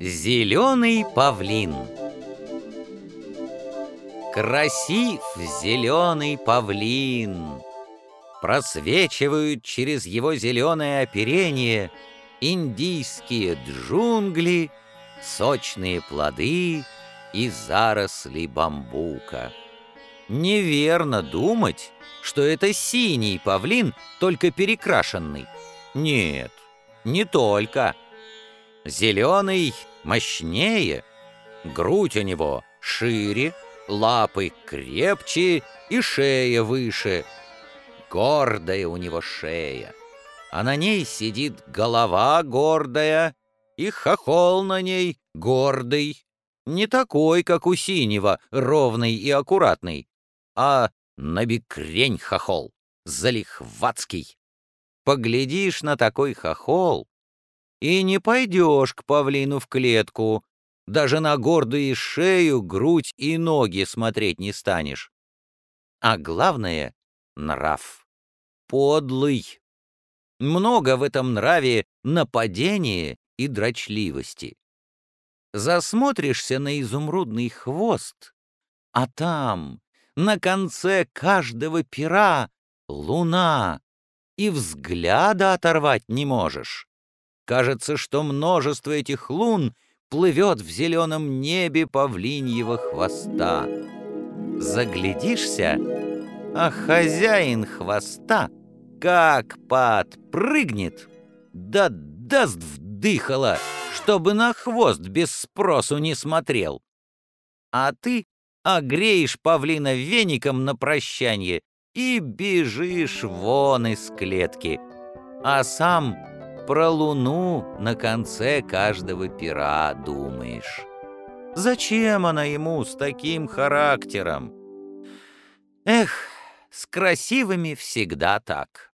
Зеленый павлин Красив зеленый павлин Просвечивают через его зеленое оперение Индийские джунгли, сочные плоды и заросли бамбука. Неверно думать, что это синий павлин, только перекрашенный. Нет, не только. Зеленый мощнее, грудь у него шире, лапы крепче и шея выше. Гордая у него шея, а на ней сидит голова гордая, и хохол на ней гордый, не такой, как у синего, ровный и аккуратный, а набекрень хохол, залихватский. Поглядишь на такой хохол, и не пойдешь к павлину в клетку, даже на гордую шею, грудь и ноги смотреть не станешь. А главное — нрав. Подлый. Много в этом нраве нападения и дрочливости. Засмотришься на изумрудный хвост, а там, на конце каждого пера, луна, и взгляда оторвать не можешь. Кажется, что множество этих лун плывет в зеленом небе павлиньего хвоста. Заглядишься, а хозяин хвоста как подпрыгнет, да даст вдыхало, чтобы на хвост без спросу не смотрел. А ты огреешь павлина веником на прощанье и бежишь вон из клетки, а сам про луну на конце каждого пера думаешь. Зачем она ему с таким характером? Эх, с красивыми всегда так.